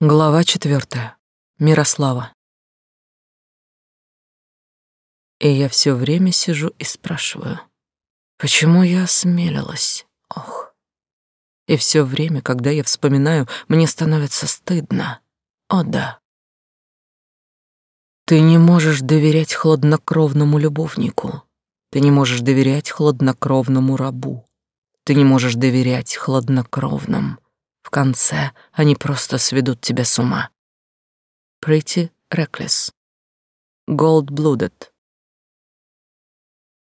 Глава четвертая. Мирослава. И я все время сижу и спрашиваю, почему я осмелилась? Ох. И все время, когда я вспоминаю, мне становится стыдно. О да. Ты не можешь доверять хладнокровному любовнику. Ты не можешь доверять хладнокровному рабу. Ты не можешь доверять хладнокровным в конце они просто сведут тебя с ума. Pretty Reckless. Gold-Blooded.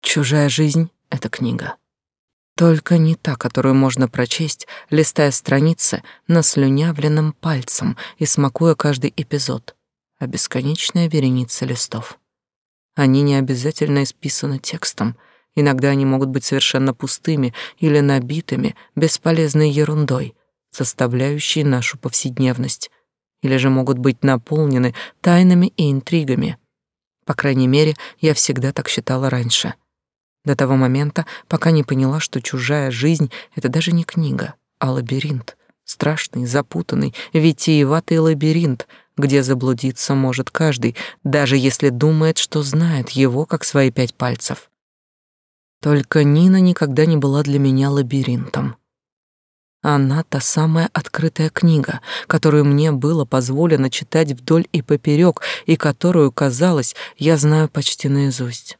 Чужая жизнь — это книга. Только не та, которую можно прочесть, листая страницы наслюнявленным пальцем и смакуя каждый эпизод, а бесконечная вереница листов. Они не обязательно исписаны текстом, иногда они могут быть совершенно пустыми или набитыми бесполезной ерундой — составляющие нашу повседневность, или же могут быть наполнены тайнами и интригами. По крайней мере, я всегда так считала раньше. До того момента, пока не поняла, что чужая жизнь — это даже не книга, а лабиринт. Страшный, запутанный, витиеватый лабиринт, где заблудиться может каждый, даже если думает, что знает его, как свои пять пальцев. Только Нина никогда не была для меня лабиринтом. Она та самая открытая книга, которую мне было позволено читать вдоль и поперек, и которую, казалось, я знаю почти наизусть.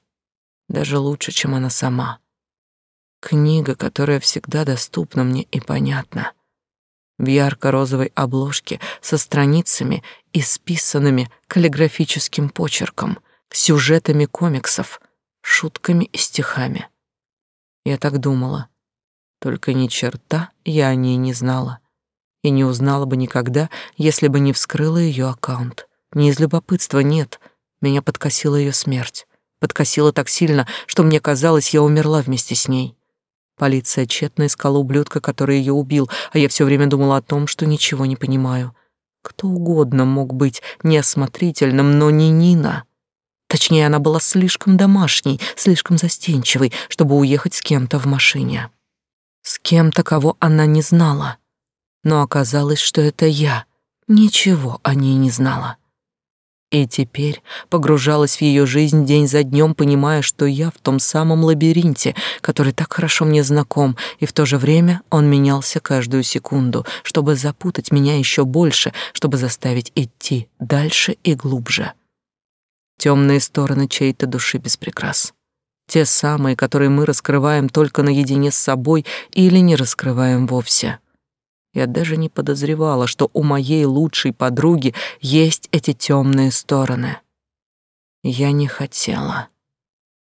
Даже лучше, чем она сама. Книга, которая всегда доступна мне и понятна. В ярко-розовой обложке со страницами, исписанными каллиграфическим почерком, сюжетами комиксов, шутками и стихами. Я так думала — только ни черта я о ней не знала. И не узнала бы никогда, если бы не вскрыла ее аккаунт. Не из любопытства, нет. Меня подкосила ее смерть. Подкосила так сильно, что мне казалось, я умерла вместе с ней. Полиция тщетно искала ублюдка, который ее убил, а я все время думала о том, что ничего не понимаю. Кто угодно мог быть неосмотрительным, но не Нина. Точнее, она была слишком домашней, слишком застенчивой, чтобы уехать с кем-то в машине с кем-то, кого она не знала. Но оказалось, что это я. Ничего о ней не знала. И теперь погружалась в ее жизнь день за днем, понимая, что я в том самом лабиринте, который так хорошо мне знаком, и в то же время он менялся каждую секунду, чтобы запутать меня еще больше, чтобы заставить идти дальше и глубже. Темные стороны чьей-то души без прикрас. Те самые, которые мы раскрываем только наедине с собой или не раскрываем вовсе. Я даже не подозревала, что у моей лучшей подруги есть эти темные стороны. Я не хотела.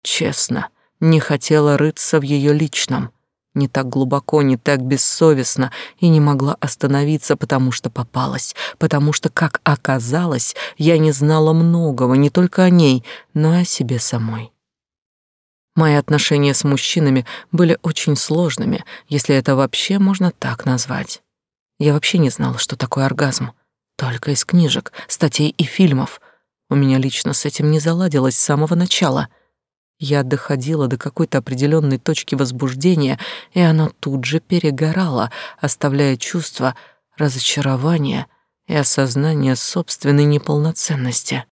Честно, не хотела рыться в ее личном. Не так глубоко, не так бессовестно, и не могла остановиться, потому что попалась, потому что, как оказалось, я не знала многого не только о ней, но и о себе самой. Мои отношения с мужчинами были очень сложными, если это вообще можно так назвать. Я вообще не знала, что такое оргазм. Только из книжек, статей и фильмов. У меня лично с этим не заладилось с самого начала. Я доходила до какой-то определенной точки возбуждения, и оно тут же перегорало, оставляя чувство разочарования и осознание собственной неполноценности.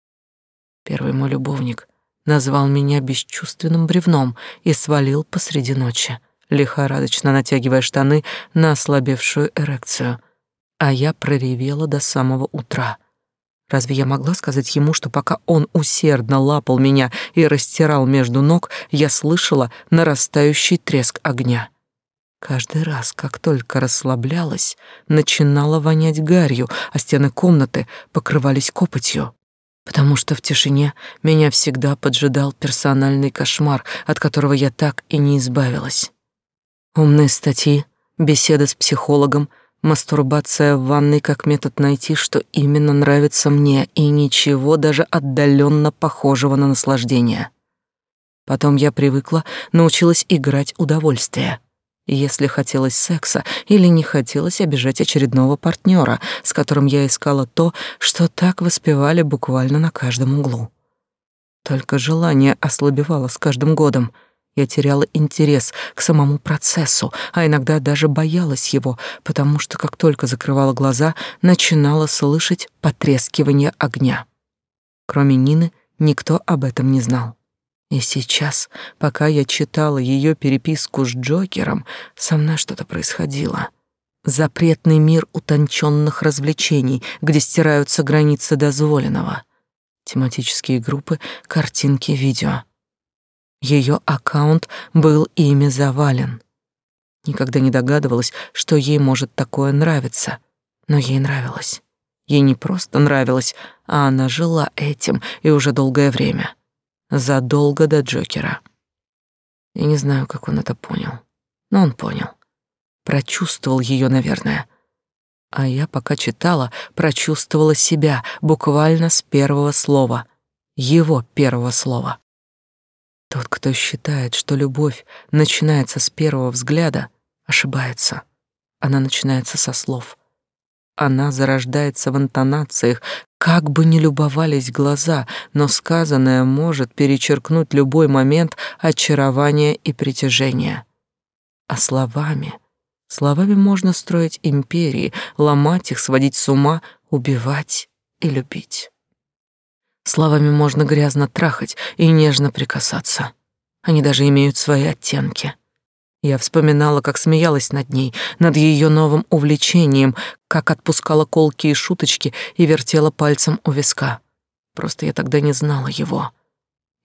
Первый мой любовник — назвал меня бесчувственным бревном и свалил посреди ночи, лихорадочно натягивая штаны на ослабевшую эрекцию. А я проревела до самого утра. Разве я могла сказать ему, что пока он усердно лапал меня и растирал между ног, я слышала нарастающий треск огня? Каждый раз, как только расслаблялась, начинала вонять гарью, а стены комнаты покрывались копотью потому что в тишине меня всегда поджидал персональный кошмар, от которого я так и не избавилась. Умные статьи, беседа с психологом, мастурбация в ванной как метод найти, что именно нравится мне, и ничего даже отдаленно похожего на наслаждение. Потом я привыкла, научилась играть удовольствие — если хотелось секса или не хотелось обижать очередного партнера, с которым я искала то, что так воспевали буквально на каждом углу. Только желание ослабевало с каждым годом. Я теряла интерес к самому процессу, а иногда даже боялась его, потому что как только закрывала глаза, начинала слышать потрескивание огня. Кроме Нины, никто об этом не знал. И сейчас, пока я читала ее переписку с Джокером, со мной что-то происходило. Запретный мир утонченных развлечений, где стираются границы дозволенного. Тематические группы, картинки, видео. Ее аккаунт был ими завален. Никогда не догадывалась, что ей может такое нравиться, но ей нравилось. Ей не просто нравилось, а она жила этим и уже долгое время. Задолго до Джокера. Я не знаю, как он это понял, но он понял. Прочувствовал ее, наверное. А я, пока читала, прочувствовала себя буквально с первого слова. Его первого слова. Тот, кто считает, что любовь начинается с первого взгляда, ошибается. Она начинается со слов. Она зарождается в интонациях, как бы ни любовались глаза, но сказанное может перечеркнуть любой момент очарования и притяжения. А словами, словами можно строить империи, ломать их, сводить с ума, убивать и любить. Словами можно грязно трахать и нежно прикасаться. Они даже имеют свои оттенки. Я вспоминала, как смеялась над ней, над ее новым увлечением, как отпускала колки и шуточки и вертела пальцем у виска. Просто я тогда не знала его.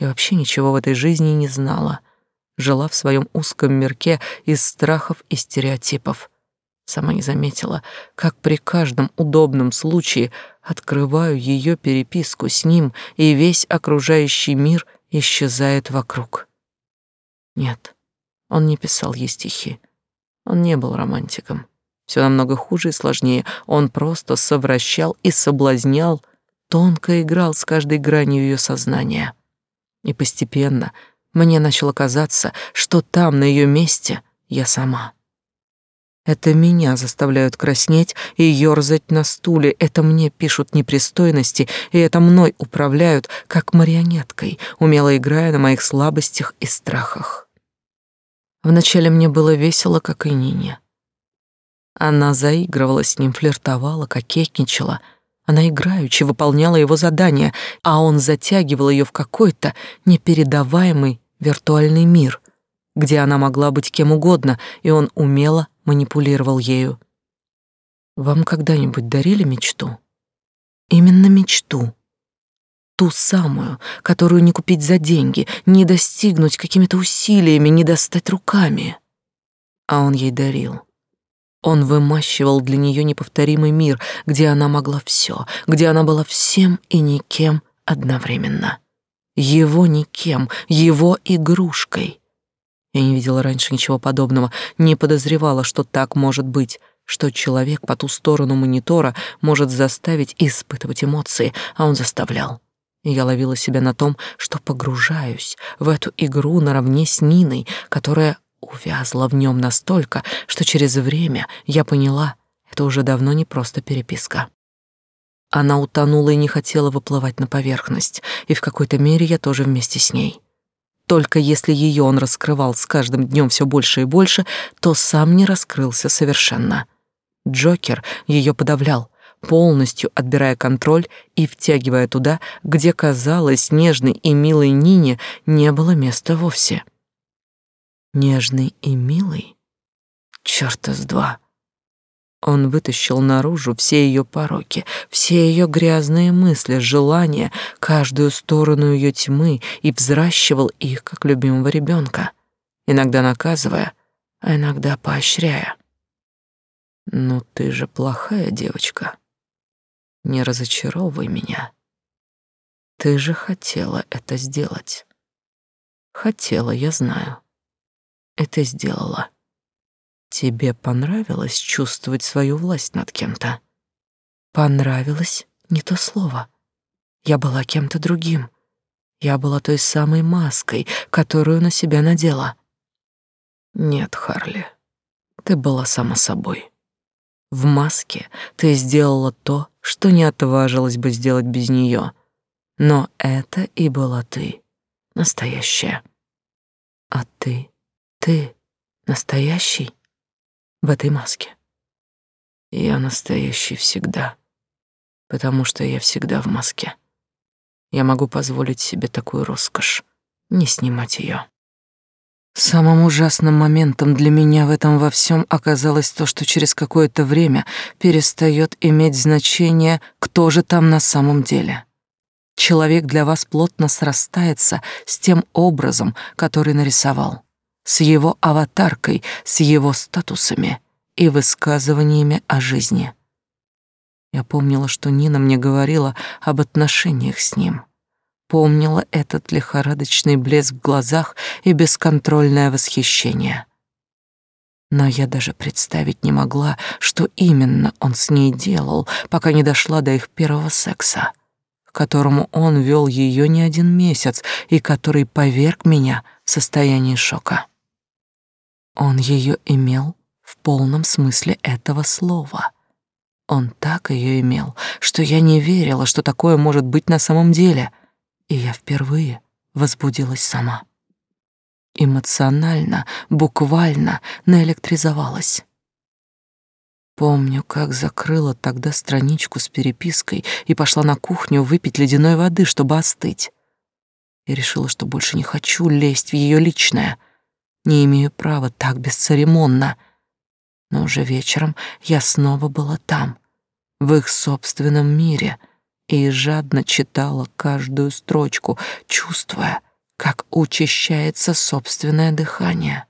И вообще ничего в этой жизни не знала. Жила в своем узком мирке из страхов и стереотипов. Сама не заметила, как при каждом удобном случае открываю ее переписку с ним, и весь окружающий мир исчезает вокруг. Нет, он не писал ей стихи. Он не был романтиком. Все намного хуже и сложнее. Он просто совращал и соблазнял, тонко играл с каждой гранью ее сознания. И постепенно мне начало казаться, что там, на ее месте, я сама. Это меня заставляют краснеть и ёрзать на стуле, это мне пишут непристойности, и это мной управляют, как марионеткой, умело играя на моих слабостях и страхах. Вначале мне было весело, как и Нине. Она заигрывала с ним, флиртовала, кокетничала. Она играючи выполняла его задания, а он затягивал ее в какой-то непередаваемый виртуальный мир, где она могла быть кем угодно, и он умело манипулировал ею. Вам когда-нибудь дарили мечту? Именно мечту. Ту самую, которую не купить за деньги, не достигнуть какими-то усилиями, не достать руками. А он ей дарил. Он вымащивал для нее неповторимый мир, где она могла все, где она была всем и никем одновременно. Его никем, его игрушкой. Я не видела раньше ничего подобного, не подозревала, что так может быть, что человек по ту сторону монитора может заставить испытывать эмоции, а он заставлял. И я ловила себя на том, что погружаюсь в эту игру наравне с Ниной, которая увязла в нем настолько, что через время я поняла, это уже давно не просто переписка. Она утонула и не хотела выплывать на поверхность, и в какой-то мере я тоже вместе с ней. Только если ее он раскрывал с каждым днем все больше и больше, то сам не раскрылся совершенно. Джокер ее подавлял, полностью отбирая контроль и втягивая туда, где, казалось, нежной и милой Нине не было места вовсе. Нежный и милый? Чёрта с два. Он вытащил наружу все ее пороки, все ее грязные мысли, желания, каждую сторону ее тьмы и взращивал их, как любимого ребенка, иногда наказывая, а иногда поощряя. «Ну ты же плохая девочка. Не разочаровывай меня. Ты же хотела это сделать. Хотела, я знаю. И ты сделала. Тебе понравилось чувствовать свою власть над кем-то? Понравилось не то слово. Я была кем-то другим. Я была той самой маской, которую на себя надела. Нет, Харли, ты была сама собой. В маске ты сделала то, что не отважилась бы сделать без нее. Но это и была ты, настоящая. А ты, ты настоящий в этой маске? Я настоящий всегда, потому что я всегда в маске. Я могу позволить себе такую роскошь, не снимать ее. Самым ужасным моментом для меня в этом во всем оказалось то, что через какое-то время перестает иметь значение, кто же там на самом деле. Человек для вас плотно срастается с тем образом, который нарисовал, с его аватаркой, с его статусами и высказываниями о жизни. Я помнила, что Нина мне говорила об отношениях с ним — помнила этот лихорадочный блеск в глазах и бесконтрольное восхищение. Но я даже представить не могла, что именно он с ней делал, пока не дошла до их первого секса, к которому он вел ее не один месяц и который поверг меня в состояние шока. Он ее имел в полном смысле этого слова. Он так ее имел, что я не верила, что такое может быть на самом деле — и я впервые возбудилась сама. Эмоционально, буквально наэлектризовалась. Помню, как закрыла тогда страничку с перепиской и пошла на кухню выпить ледяной воды, чтобы остыть. И решила, что больше не хочу лезть в ее личное, не имею права так бесцеремонно. Но уже вечером я снова была там, в их собственном мире — и жадно читала каждую строчку, чувствуя, как учащается собственное дыхание,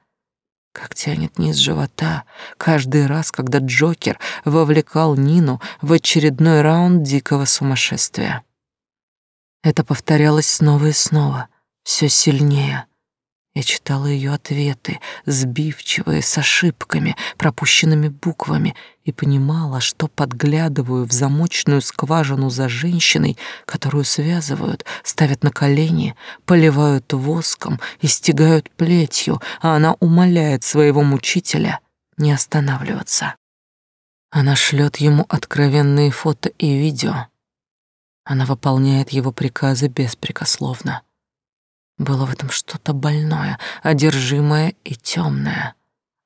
как тянет низ живота. Каждый раз, когда Джокер вовлекал Нину в очередной раунд дикого сумасшествия. Это повторялось снова и снова, все сильнее — я читала ее ответы, сбивчивые, с ошибками, пропущенными буквами, и понимала, что подглядываю в замочную скважину за женщиной, которую связывают, ставят на колени, поливают воском и стегают плетью, а она умоляет своего мучителя не останавливаться. Она шлет ему откровенные фото и видео. Она выполняет его приказы беспрекословно. Было в этом что-то больное, одержимое и темное.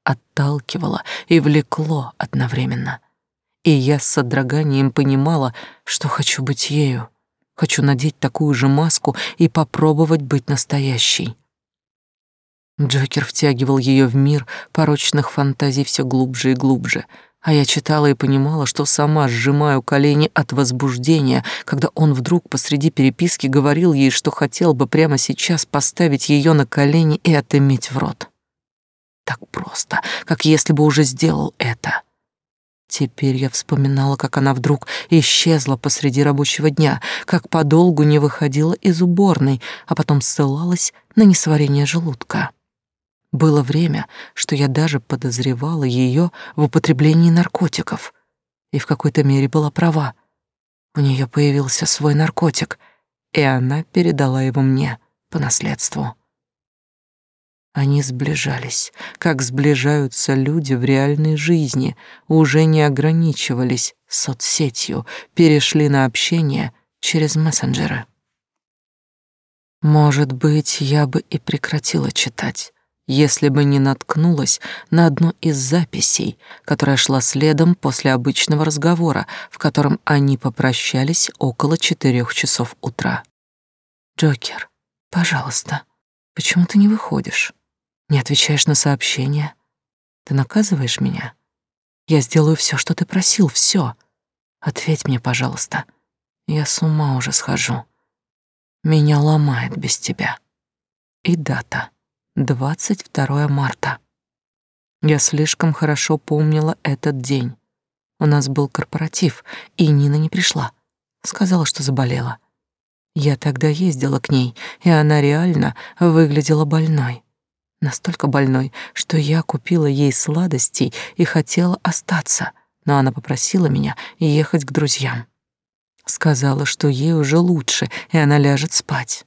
Отталкивало и влекло одновременно. И я с содроганием понимала, что хочу быть ею. Хочу надеть такую же маску и попробовать быть настоящей. Джокер втягивал ее в мир порочных фантазий все глубже и глубже — а я читала и понимала, что сама сжимаю колени от возбуждения, когда он вдруг посреди переписки говорил ей, что хотел бы прямо сейчас поставить ее на колени и отыметь в рот. Так просто, как если бы уже сделал это. Теперь я вспоминала, как она вдруг исчезла посреди рабочего дня, как подолгу не выходила из уборной, а потом ссылалась на несварение желудка. Было время, что я даже подозревала ее в употреблении наркотиков. И в какой-то мере была права. У нее появился свой наркотик, и она передала его мне по наследству. Они сближались, как сближаются люди в реальной жизни, уже не ограничивались соцсетью, перешли на общение через мессенджеры. Может быть, я бы и прекратила читать, если бы не наткнулась на одну из записей, которая шла следом после обычного разговора, в котором они попрощались около четырех часов утра. «Джокер, пожалуйста, почему ты не выходишь? Не отвечаешь на сообщения? Ты наказываешь меня? Я сделаю все, что ты просил, все. Ответь мне, пожалуйста. Я с ума уже схожу. Меня ломает без тебя. И дата». 22 марта. Я слишком хорошо помнила этот день. У нас был корпоратив, и Нина не пришла. Сказала, что заболела. Я тогда ездила к ней, и она реально выглядела больной. Настолько больной, что я купила ей сладостей и хотела остаться, но она попросила меня ехать к друзьям. Сказала, что ей уже лучше, и она ляжет спать.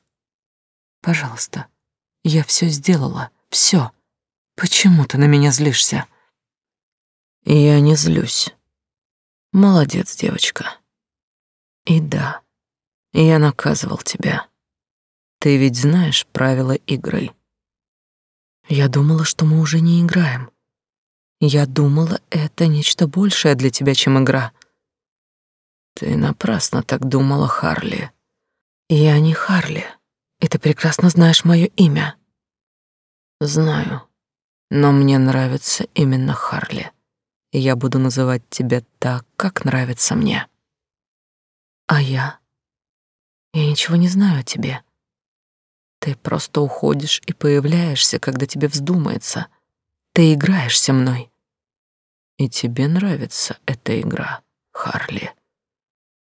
Пожалуйста, я все сделала, все. Почему ты на меня злишься? Я не злюсь. Молодец, девочка. И да, я наказывал тебя. Ты ведь знаешь правила игры. Я думала, что мы уже не играем. Я думала, это нечто большее для тебя, чем игра. Ты напрасно так думала, Харли. Я не Харли, и ты прекрасно знаешь мое имя. Знаю, но мне нравится именно Харли, и я буду называть тебя так, как нравится мне. А я? Я ничего не знаю о тебе. Ты просто уходишь и появляешься, когда тебе вздумается. Ты играешься мной. И тебе нравится эта игра, Харли.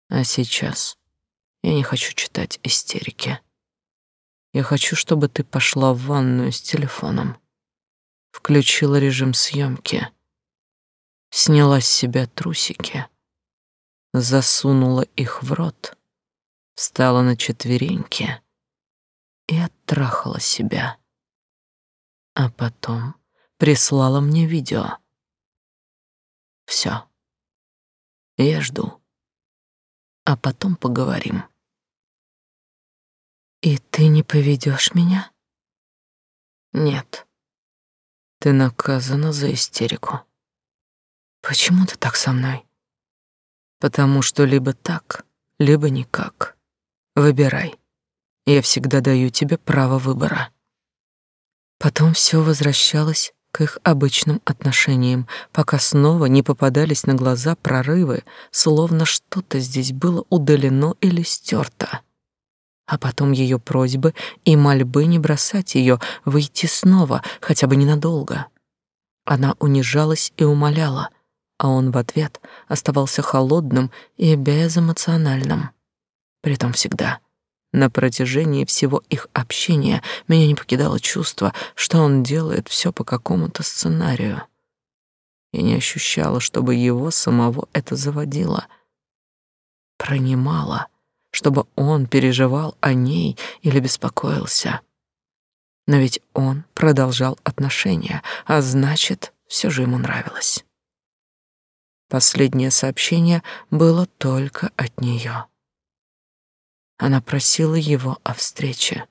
А сейчас я не хочу читать истерики. Я хочу, чтобы ты пошла в ванную с телефоном, включила режим съемки, сняла с себя трусики, засунула их в рот, встала на четвереньки и оттрахала себя. А потом прислала мне видео. Все. Я жду. А потом поговорим. И ты не поведешь меня? Нет. Ты наказана за истерику. Почему ты так со мной? Потому что либо так, либо никак. Выбирай. Я всегда даю тебе право выбора. Потом все возвращалось к их обычным отношениям, пока снова не попадались на глаза прорывы, словно что-то здесь было удалено или стерто. А потом ее просьбы и мольбы не бросать ее, выйти снова, хотя бы ненадолго. Она унижалась и умоляла, а он в ответ оставался холодным и безэмоциональным. Притом всегда — на протяжении всего их общения меня не покидало чувство, что он делает все по какому-то сценарию. Я не ощущала, чтобы его самого это заводило. Пронимала, чтобы он переживал о ней или беспокоился. Но ведь он продолжал отношения, а значит, все же ему нравилось. Последнее сообщение было только от нее. Она просила его о встрече,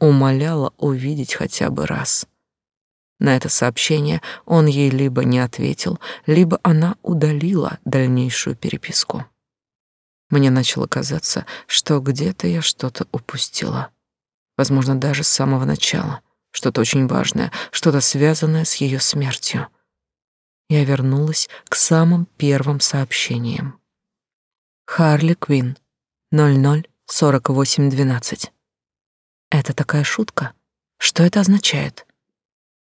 умоляла увидеть хотя бы раз. На это сообщение он ей либо не ответил, либо она удалила дальнейшую переписку. Мне начало казаться, что где-то я что-то упустила. Возможно, даже с самого начала. Что-то очень важное, что-то связанное с ее смертью. Я вернулась к самым первым сообщениям. Харли Квин, 00 4812. Это такая шутка? Что это означает?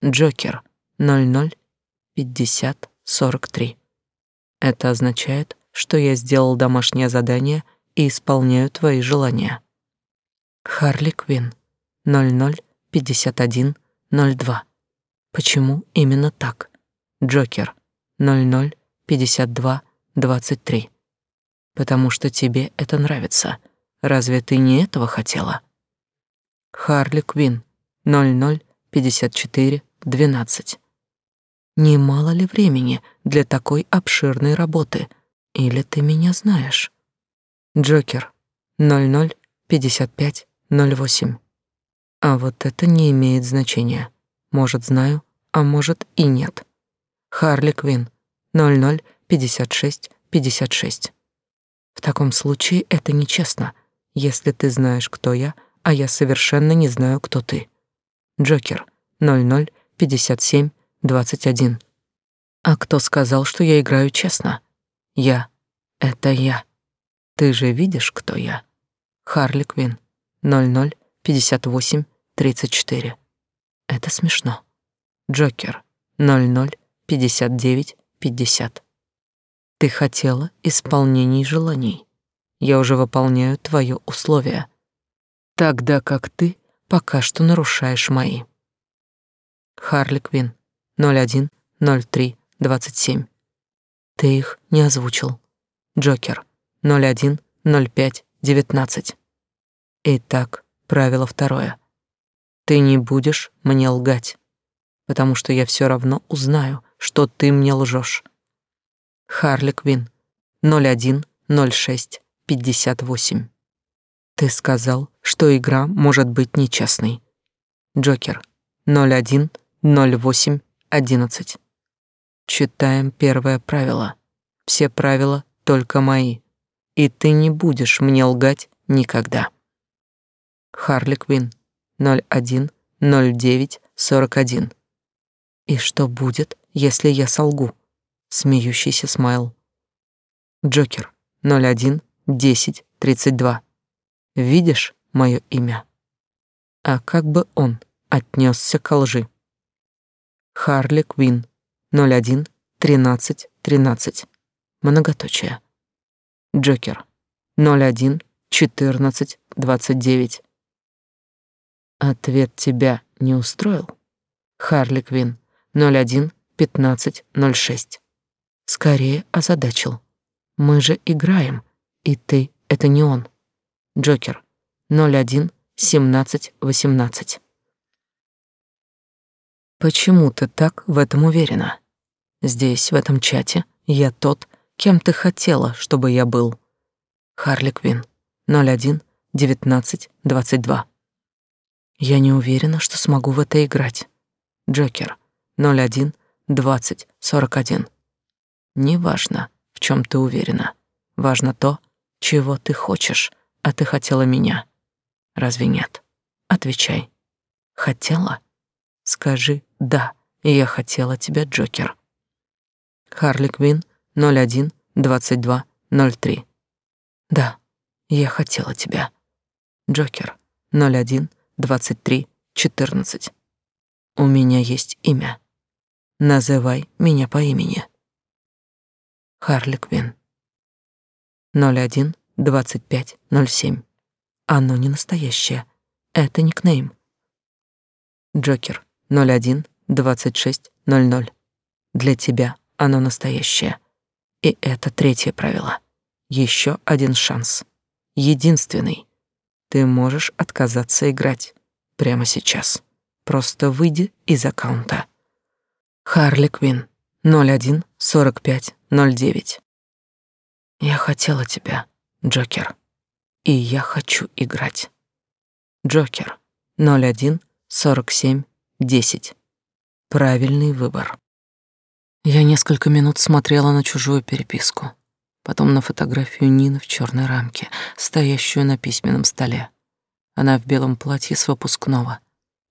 Джокер 00 50 43. Это означает, что я сделал домашнее задание и исполняю твои желания. Харли Квин 00 51 02. Почему именно так? Джокер 00 52 23. Потому что тебе это нравится. Разве ты не этого хотела? Харли Квин, 0054 12. Немало ли времени для такой обширной работы? Или ты меня знаешь? Джокер, 0055 08. А вот это не имеет значения. Может, знаю, а может и нет. Харли Квин, 0056 56. В таком случае это нечестно если ты знаешь, кто я, а я совершенно не знаю, кто ты. Джокер 0057 21. А кто сказал, что я играю честно? Я. Это я. Ты же видишь, кто я? Харли Квин 0058 34. Это смешно. Джокер 0059 50. Ты хотела исполнений желаний я уже выполняю твое условие, тогда как ты пока что нарушаешь мои. Харли Квин, 01 03 27. Ты их не озвучил. Джокер, 01 05 19. Итак, правило второе. Ты не будешь мне лгать, потому что я все равно узнаю, что ты мне лжешь. Харли Квин, 01 06 58. Ты сказал, что игра может быть нечестной. Джокер 01 0811. Читаем первое правило. Все правила только мои. И ты не будешь мне лгать никогда. Харли Квин 010941. И что будет, если я солгу? Смеющийся смайл. Джокер 01 10 32. Видишь мое имя? А как бы он отнесся к лжи? Харли Квин 01 13 13. Многоточие. Джокер 01 14 29. Ответ тебя не устроил? Харли Квин 01 15 06. Скорее озадачил. Мы же играем, и ты — это не он. Джокер 01 17 18. Почему ты так в этом уверена? Здесь, в этом чате, я тот, кем ты хотела, чтобы я был. Харли Квин 01 19 22. Я не уверена, что смогу в это играть. Джокер 01 20 41. Неважно, в чем ты уверена. Важно то, чего ты хочешь, а ты хотела меня. Разве нет? Отвечай. Хотела? Скажи «да», я хотела тебя, Джокер. Харли Квин 01 22 03. Да, я хотела тебя. Джокер 01 23 14. У меня есть имя. Называй меня по имени. Харли Квин. 01 25 07. Оно не настоящее. Это никнейм. Джокер 01 26 00. Для тебя оно настоящее. И это третье правило. Еще один шанс. Единственный. Ты можешь отказаться играть прямо сейчас. Просто выйди из аккаунта. Харли Квин 01 45 09. Я хотела тебя, Джокер. И я хочу играть. Джокер 01 47 10. Правильный выбор. Я несколько минут смотрела на чужую переписку, потом на фотографию Нины в черной рамке, стоящую на письменном столе. Она в белом платье с выпускного,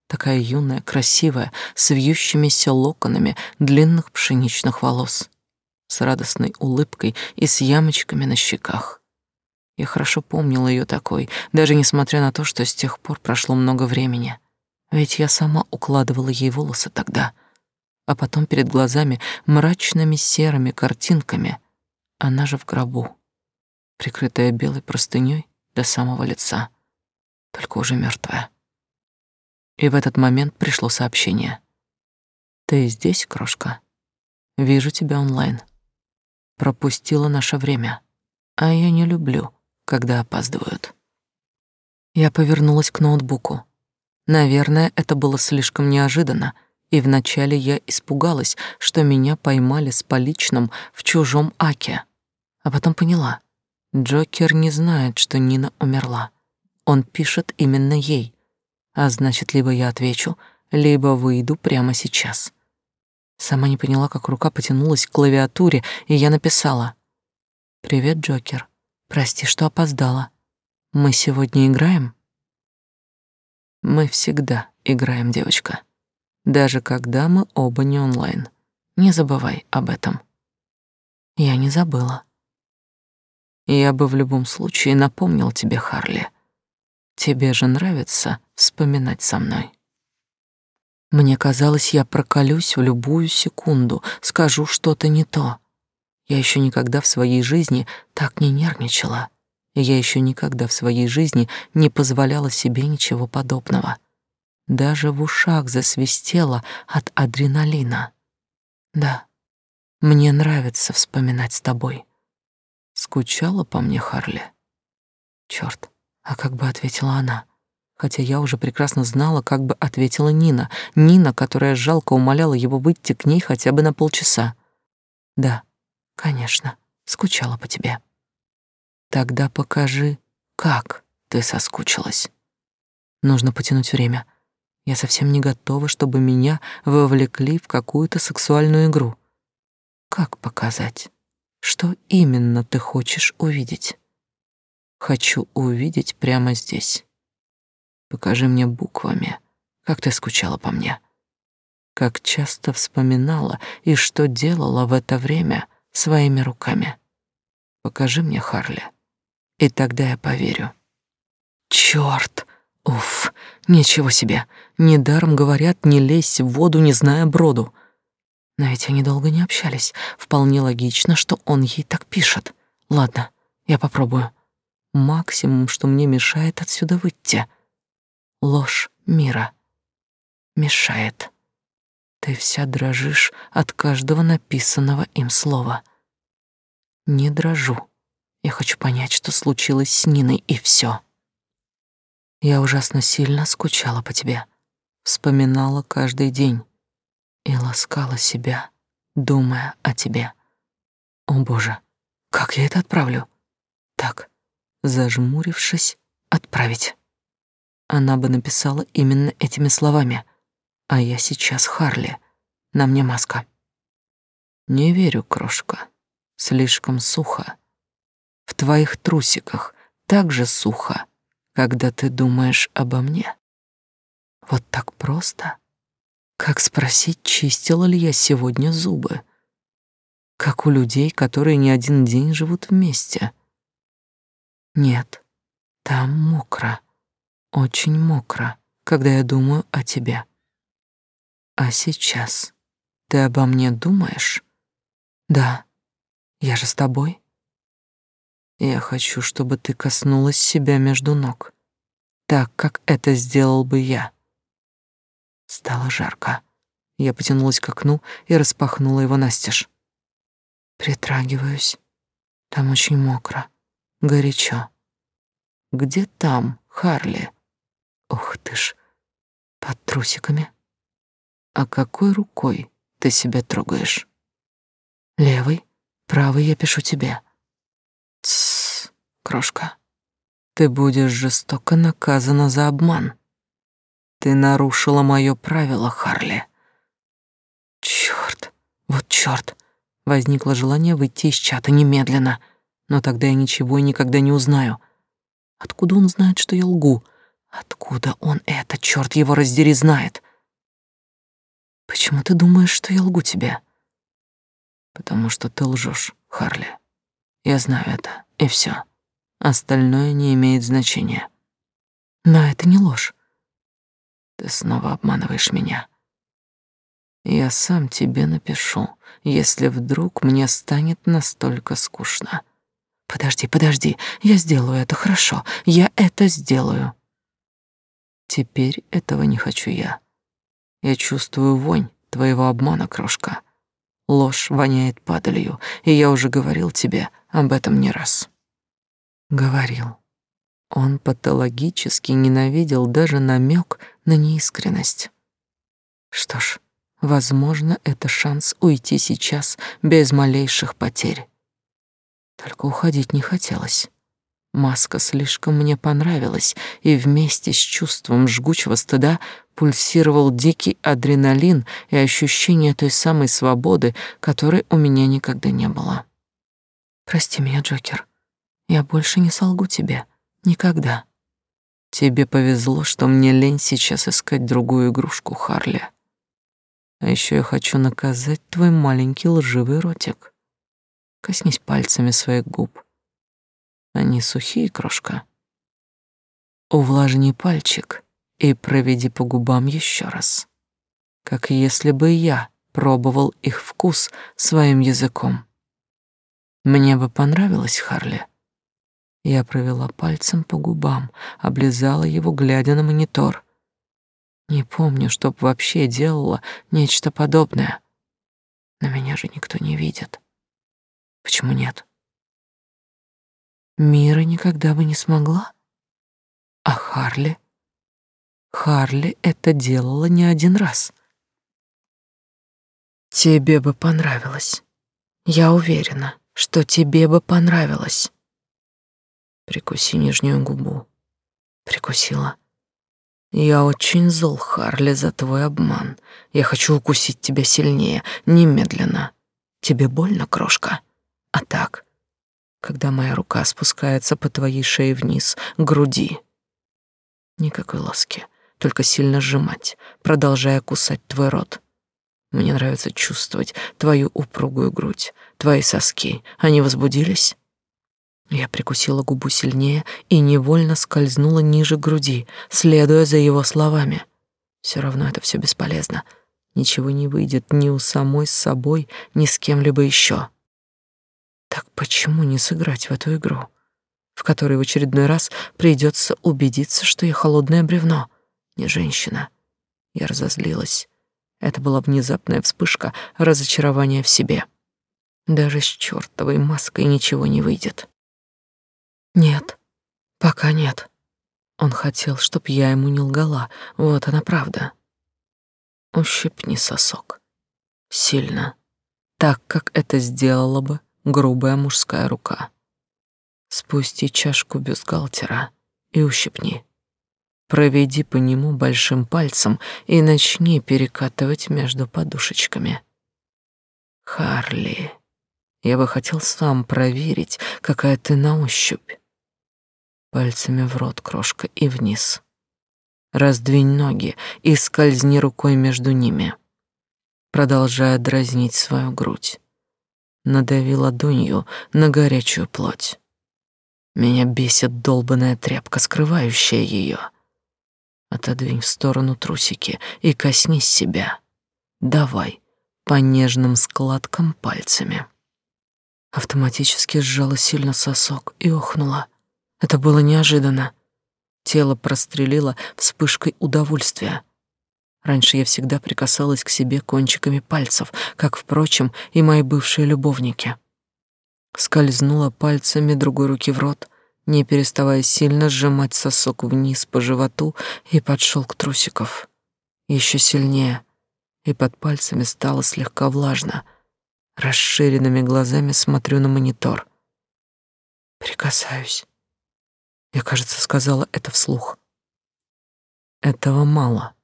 такая юная, красивая, с вьющимися локонами длинных пшеничных волос, с радостной улыбкой и с ямочками на щеках. Я хорошо помнила ее такой, даже несмотря на то, что с тех пор прошло много времени. Ведь я сама укладывала ей волосы тогда — а потом перед глазами мрачными серыми картинками. Она же в гробу, прикрытая белой простыней до самого лица, только уже мертвая. И в этот момент пришло сообщение. «Ты здесь, крошка? Вижу тебя онлайн. Пропустила наше время, а я не люблю, когда опаздывают». Я повернулась к ноутбуку. Наверное, это было слишком неожиданно — и вначале я испугалась, что меня поймали с поличным в чужом аке. А потом поняла. Джокер не знает, что Нина умерла. Он пишет именно ей. А значит, либо я отвечу, либо выйду прямо сейчас. Сама не поняла, как рука потянулась к клавиатуре, и я написала. «Привет, Джокер. Прости, что опоздала. Мы сегодня играем?» «Мы всегда играем, девочка» даже когда мы оба не онлайн. Не забывай об этом. Я не забыла. Я бы в любом случае напомнил тебе, Харли. Тебе же нравится вспоминать со мной. Мне казалось, я проколюсь в любую секунду, скажу что-то не то. Я еще никогда в своей жизни так не нервничала. Я еще никогда в своей жизни не позволяла себе ничего подобного. Даже в ушах засвистело от адреналина. Да, мне нравится вспоминать с тобой. Скучала по мне Харли? Черт, а как бы ответила она? Хотя я уже прекрасно знала, как бы ответила Нина. Нина, которая жалко умоляла его выйти к ней хотя бы на полчаса. Да, конечно, скучала по тебе. Тогда покажи, как ты соскучилась. Нужно потянуть время — Я совсем не готова, чтобы меня вовлекли в какую-то сексуальную игру. Как показать? Что именно ты хочешь увидеть? Хочу увидеть прямо здесь. Покажи мне буквами, как ты скучала по мне. Как часто вспоминала и что делала в это время своими руками. Покажи мне, Харли, и тогда я поверю. Чёрт! Уф, ничего себе. Недаром говорят, не лезь в воду, не зная броду. Но ведь они долго не общались. Вполне логично, что он ей так пишет. Ладно, я попробую. Максимум, что мне мешает отсюда выйти. Ложь мира. Мешает. Ты вся дрожишь от каждого написанного им слова. Не дрожу. Я хочу понять, что случилось с Ниной, и все. Я ужасно сильно скучала по тебе, вспоминала каждый день и ласкала себя, думая о тебе. О, Боже, как я это отправлю? Так, зажмурившись, отправить. Она бы написала именно этими словами. А я сейчас Харли. На мне маска. Не верю, крошка. Слишком сухо. В твоих трусиках так же сухо, когда ты думаешь обо мне. Вот так просто. Как спросить, чистила ли я сегодня зубы? Как у людей, которые не один день живут вместе. Нет, там мокро, очень мокро, когда я думаю о тебе. А сейчас ты обо мне думаешь? Да, я же с тобой. Я хочу, чтобы ты коснулась себя между ног, так, как это сделал бы я. Стало жарко. Я потянулась к окну и распахнула его настежь. Притрагиваюсь. Там очень мокро, горячо. Где там, Харли? Ух ты ж, под трусиками. А какой рукой ты себя трогаешь? Левой, правой я пишу тебе. Крошка, ты будешь жестоко наказана за обман. Ты нарушила мое правило, Харли. Черт, вот черт! Возникло желание выйти из чата немедленно, но тогда я ничего и никогда не узнаю. Откуда он знает, что я лгу? Откуда он это, черт его раздери, знает? Почему ты думаешь, что я лгу тебе? Потому что ты лжешь, Харли. Я знаю это, и все. Остальное не имеет значения. Но это не ложь. Ты снова обманываешь меня. Я сам тебе напишу, если вдруг мне станет настолько скучно. Подожди, подожди, я сделаю это хорошо. Я это сделаю. Теперь этого не хочу я. Я чувствую вонь твоего обмана, крошка. Ложь воняет падалью, и я уже говорил тебе об этом не раз. Говорил. Он патологически ненавидел даже намек на неискренность. Что ж, возможно, это шанс уйти сейчас без малейших потерь. Только уходить не хотелось. Маска слишком мне понравилась, и вместе с чувством жгучего стыда пульсировал дикий адреналин и ощущение той самой свободы, которой у меня никогда не было. Прости меня, Джокер. Я больше не солгу тебе. Никогда. Тебе повезло, что мне лень сейчас искать другую игрушку, Харли. А еще я хочу наказать твой маленький лживый ротик. Коснись пальцами своих губ. Они сухие, крошка. Увлажни пальчик и проведи по губам еще раз, как если бы я пробовал их вкус своим языком. Мне бы понравилось, Харли. Я провела пальцем по губам, облизала его, глядя на монитор. Не помню, чтоб вообще делала нечто подобное. Но меня же никто не видит. Почему нет? Мира никогда бы не смогла. А Харли? Харли это делала не один раз. Тебе бы понравилось. Я уверена, что тебе бы понравилось. Прикуси нижнюю губу. Прикусила. Я очень зол, Харли, за твой обман. Я хочу укусить тебя сильнее, немедленно. Тебе больно, крошка? А так, когда моя рука спускается по твоей шее вниз, груди. Никакой ласки, только сильно сжимать, продолжая кусать твой рот. Мне нравится чувствовать твою упругую грудь, твои соски. Они возбудились? Я прикусила губу сильнее и невольно скользнула ниже груди, следуя за его словами. Все равно это все бесполезно. Ничего не выйдет ни у самой с собой, ни с кем-либо еще. Так почему не сыграть в эту игру, в которой в очередной раз придется убедиться, что я холодное бревно, не женщина? Я разозлилась. Это была внезапная вспышка разочарования в себе. Даже с чертовой маской ничего не выйдет. Нет, пока нет. Он хотел, чтоб я ему не лгала. Вот она правда. Ущипни сосок. Сильно. Так, как это сделала бы грубая мужская рука. Спусти чашку бюстгальтера и ущипни. Проведи по нему большим пальцем и начни перекатывать между подушечками. Харли, я бы хотел сам проверить, какая ты на ощупь. Пальцами в рот, крошка, и вниз. Раздвинь ноги и скользни рукой между ними, продолжая дразнить свою грудь. Надави ладонью на горячую плоть. Меня бесит долбаная тряпка, скрывающая ее. Отодвинь в сторону трусики и коснись себя. Давай, по нежным складкам пальцами. Автоматически сжала сильно сосок и охнула. Это было неожиданно. Тело прострелило вспышкой удовольствия. Раньше я всегда прикасалась к себе кончиками пальцев, как, впрочем, и мои бывшие любовники. Скользнула пальцами другой руки в рот, не переставая сильно сжимать сосок вниз по животу и под шелк трусиков. Еще сильнее, и под пальцами стало слегка влажно. Расширенными глазами смотрю на монитор. Прикасаюсь. Я, кажется, сказала это вслух. Этого мало.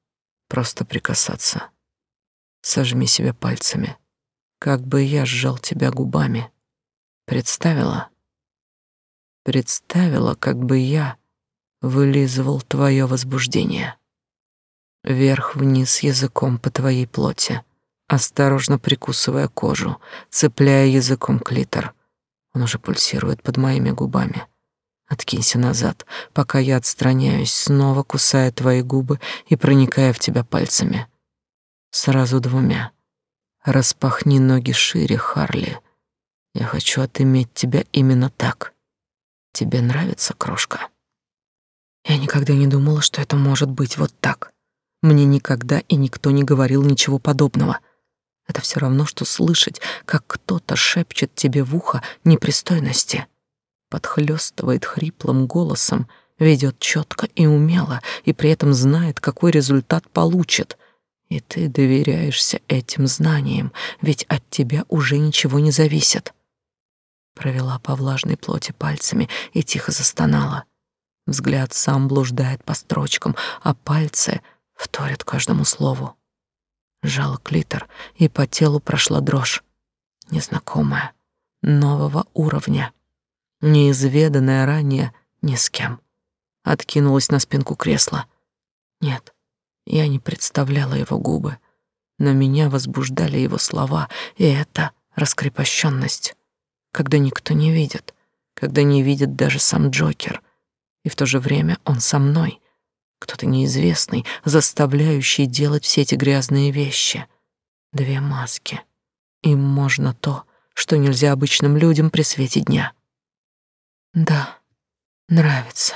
Просто прикасаться. Сожми себя пальцами, как бы я сжал тебя губами. Представила? представила, как бы я вылизывал твое возбуждение. Вверх-вниз языком по твоей плоти, осторожно прикусывая кожу, цепляя языком клитор. Он уже пульсирует под моими губами. Откинься назад, пока я отстраняюсь, снова кусая твои губы и проникая в тебя пальцами. Сразу двумя. Распахни ноги шире, Харли. Я хочу отыметь тебя именно так. Тебе нравится, крошка? Я никогда не думала, что это может быть вот так. Мне никогда и никто не говорил ничего подобного. Это все равно, что слышать, как кто-то шепчет тебе в ухо непристойности. Подхлёстывает хриплым голосом, ведет четко и умело, и при этом знает, какой результат получит. И ты доверяешься этим знаниям, ведь от тебя уже ничего не зависит провела по влажной плоти пальцами и тихо застонала. Взгляд сам блуждает по строчкам, а пальцы вторят каждому слову. Жала клитор, и по телу прошла дрожь. Незнакомая, нового уровня, неизведанная ранее ни с кем. Откинулась на спинку кресла. Нет, я не представляла его губы, но меня возбуждали его слова, и это раскрепощенность когда никто не видит, когда не видит даже сам Джокер. И в то же время он со мной, кто-то неизвестный, заставляющий делать все эти грязные вещи. Две маски. Им можно то, что нельзя обычным людям при свете дня. Да, нравится.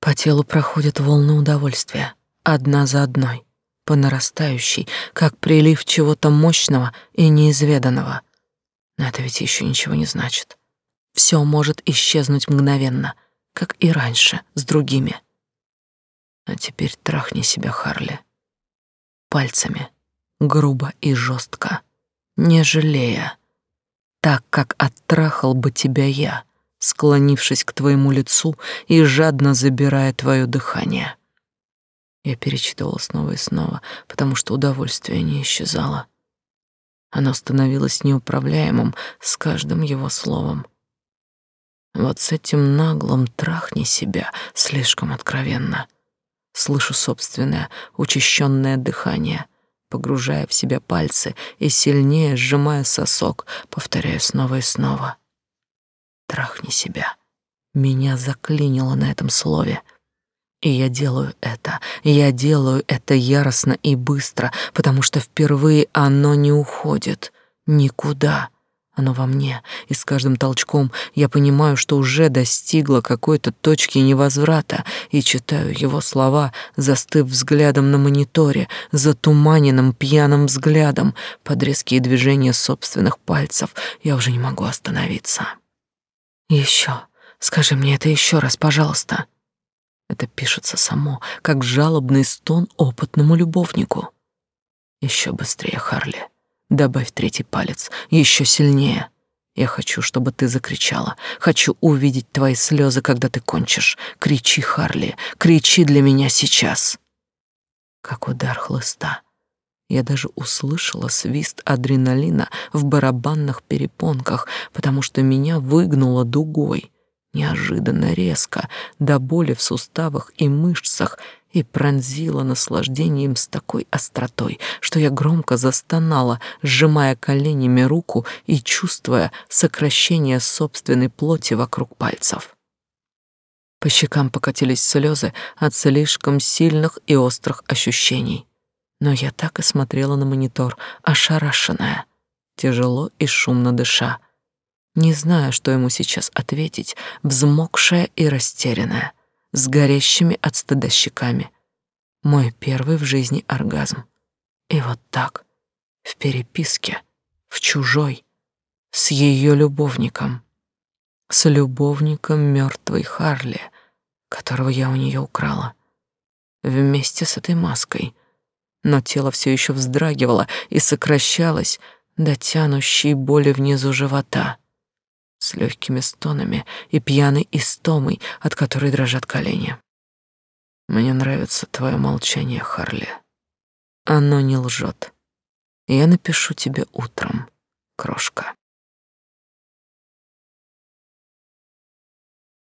По телу проходят волны удовольствия, одна за одной, по нарастающей, как прилив чего-то мощного и неизведанного — но это ведь еще ничего не значит. Все может исчезнуть мгновенно, как и раньше с другими. А теперь трахни себя, Харли. Пальцами, грубо и жестко, не жалея, так как оттрахал бы тебя я, склонившись к твоему лицу и жадно забирая твое дыхание. Я перечитывала снова и снова, потому что удовольствие не исчезало. Оно становилось неуправляемым с каждым его словом. Вот с этим наглым трахни себя слишком откровенно. Слышу собственное учащенное дыхание, погружая в себя пальцы и сильнее сжимая сосок, повторяю снова и снова. Трахни себя. Меня заклинило на этом слове. И я делаю это, я делаю это яростно и быстро, потому что впервые оно не уходит никуда. Оно во мне, и с каждым толчком я понимаю, что уже достигла какой-то точки невозврата, и читаю его слова, застыв взглядом на мониторе, затуманенным пьяным взглядом, под резкие движения собственных пальцев. Я уже не могу остановиться. Еще, скажи мне это еще раз, пожалуйста. Это пишется само, как жалобный стон опытному любовнику. Еще быстрее, Харли. Добавь третий палец, еще сильнее. Я хочу, чтобы ты закричала. Хочу увидеть твои слезы, когда ты кончишь. Кричи, Харли, кричи для меня сейчас. Как удар хлыста. Я даже услышала свист адреналина в барабанных перепонках, потому что меня выгнуло дугой неожиданно резко, до боли в суставах и мышцах, и пронзила наслаждением с такой остротой, что я громко застонала, сжимая коленями руку и чувствуя сокращение собственной плоти вокруг пальцев. По щекам покатились слезы от слишком сильных и острых ощущений. Но я так и смотрела на монитор, ошарашенная, тяжело и шумно дыша, не зная, что ему сейчас ответить, взмокшая и растерянная, с горящими от стыда щеками. Мой первый в жизни оргазм. И вот так, в переписке, в чужой, с ее любовником, с любовником мертвой Харли, которого я у нее украла, вместе с этой маской. Но тело все еще вздрагивало и сокращалось до тянущей боли внизу живота с легкими стонами и пьяной истомой, от которой дрожат колени. Мне нравится твое молчание, Харли. Оно не лжет. Я напишу тебе утром, крошка.